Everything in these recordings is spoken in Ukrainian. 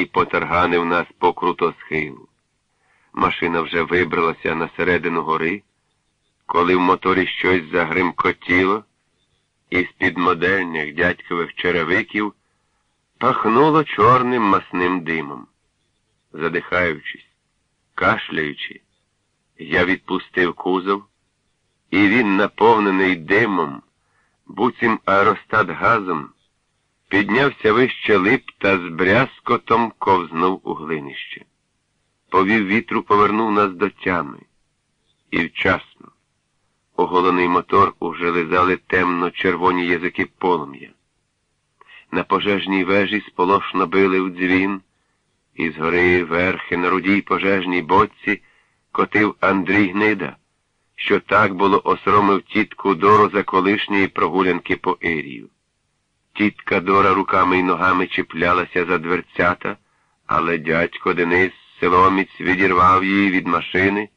і потерганив нас по крутосхилу. Машина вже вибралася на середину гори, коли в моторі щось загримкотіло, і з-під модельних дядькових черевиків пахнуло чорним масним димом. Задихаючись, кашляючи, я відпустив кузов, і він, наповнений димом, буцім аеростат газом, піднявся вище лип та з брязкотом ковзнув у глинище. Повів вітру повернув нас до тями. І вчасно. Оголений мотор уже лизали темно-червоні язики полум'я. На пожежній вежі сполошно били в дзвін, і згори верхи на рудій пожежній боці котив Андрій Гнида, що так було осромив тітку Дору за колишньої прогулянки по Ірію. Тітка Дора руками й ногами чіплялася за дверцята, але дядько Денис силоміць відірвав її від машини,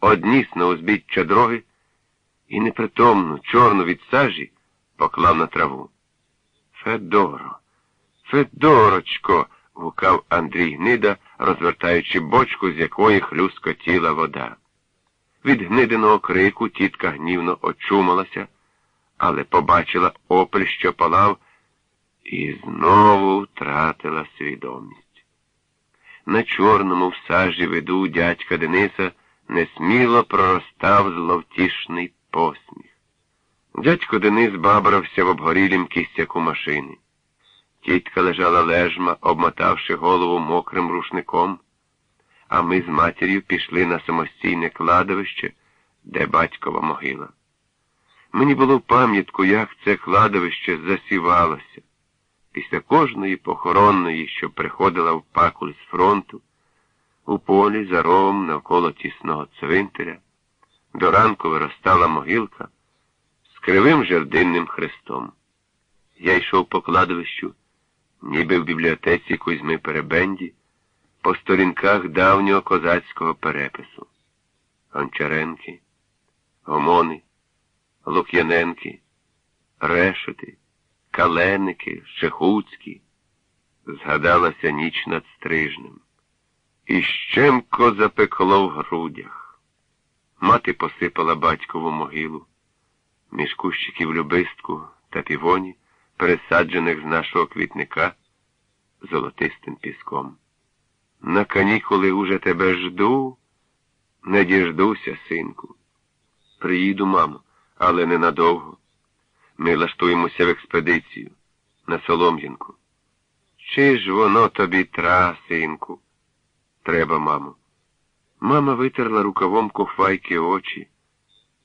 одніс на узбіччя дороги і непритомну, чорну від сажі поклав на траву. Федоро, Федорочко, гукав Андрій Гнида, розвертаючи бочку, з якої хлюскотіла вода. Від гнидиного крику тітка гнівно очумалася, але побачила опель, що палав, і знову втратила свідомість. На чорному в сажі виду дядька Дениса несміло проростав зловтішний посміх. Дядько Денис бабрався в обгорілім кістяку машини. Тітка лежала лежма, обмотавши голову мокрим рушником, а ми з матір'ю пішли на самостійне кладовище, де батькова могила. Мені було пам'ятку, як це кладовище засівалося. Після кожної похоронної, що приходила в пакуль з фронту, у полі за ровом навколо тісного цвинтаря, до ранку виростала могилка з кривим жердинним хрестом. Я йшов по кладовищу, ніби в бібліотеці Кузьми Перебенді, по сторінках давнього козацького перепису. Гончаренки, Гомони, Лук'яненки, Решети. Каленики, Шехуцькі, згадалася ніч над стрижнем. І щемко запекло в грудях. Мати посипала батькову могилу, між кущиків любистку та півоні, пересаджених з нашого квітника золотистим піском. На канікули уже тебе жду, не діждуся, синку. Приїду, мамо, але ненадовго. Ми влаштуємося в експедицію на Солом'янку. Чи ж воно тобі тра, синку? Треба, мамо. Мама витерла рукавом куфайки очі,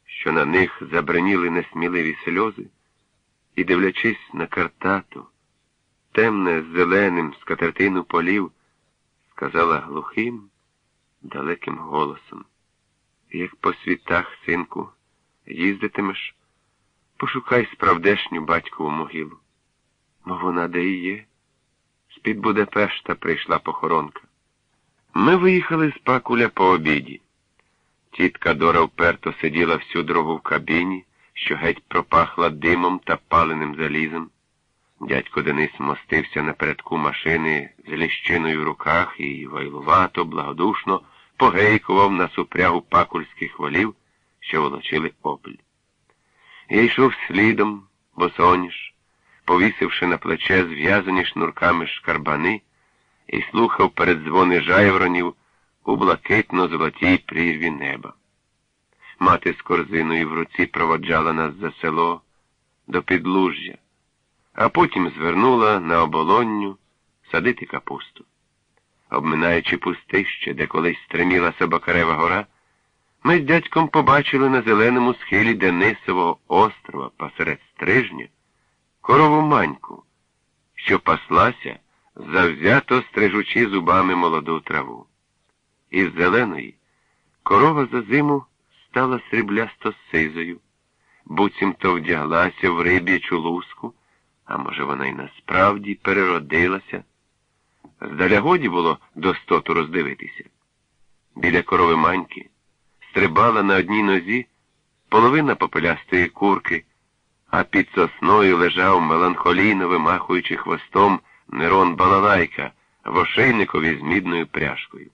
що на них забриніли несміливі сльози, і, дивлячись на картату, темне з зеленим скатертину полів, сказала глухим, далеким голосом. Як по світах, синку, їздитимеш? Пошукай справдешню батькову могилу. Мо вона де і є. З-під Будапешта прийшла похоронка. Ми виїхали з пакуля по обіді. Тітка Дора вперто сиділа всю дорогу в кабіні, що геть пропахла димом та паленим залізом. Дядько Денис мостився напередку машини з ліщиною в руках і вайлувато, благодушно погейкував на супрягу пакульських волів, що волочили опель. Я йшов слідом, босоніж, повісивши на плече зв'язані шнурками шкарбани, і слухав передзвони жайворонів у блакитно-золотій прірві неба. Мати з корзиною в руці проводжала нас за село до підлужжя, а потім звернула на оболонню садити капусту. Обминаючи пустище, де колись стриміла Собакарева гора, ми з дядьком побачили на зеленому схилі Денисового острова посеред стрижня корову маньку, що паслася, завзято стрижучи зубами молоду траву. Із зеленої корова за зиму стала сріблясто сизою, буцімто вдяглася в риб'ячу луску, а може, вона й насправді переродилася. Здаля годі було достоту роздивитися. Біля корови маньки стрибала на одній нозі половина попелястої курки, а під сосною лежав меланхолійно вимахуючи хвостом Нерон Балалайка, в ошейникові з мідною пряжкою.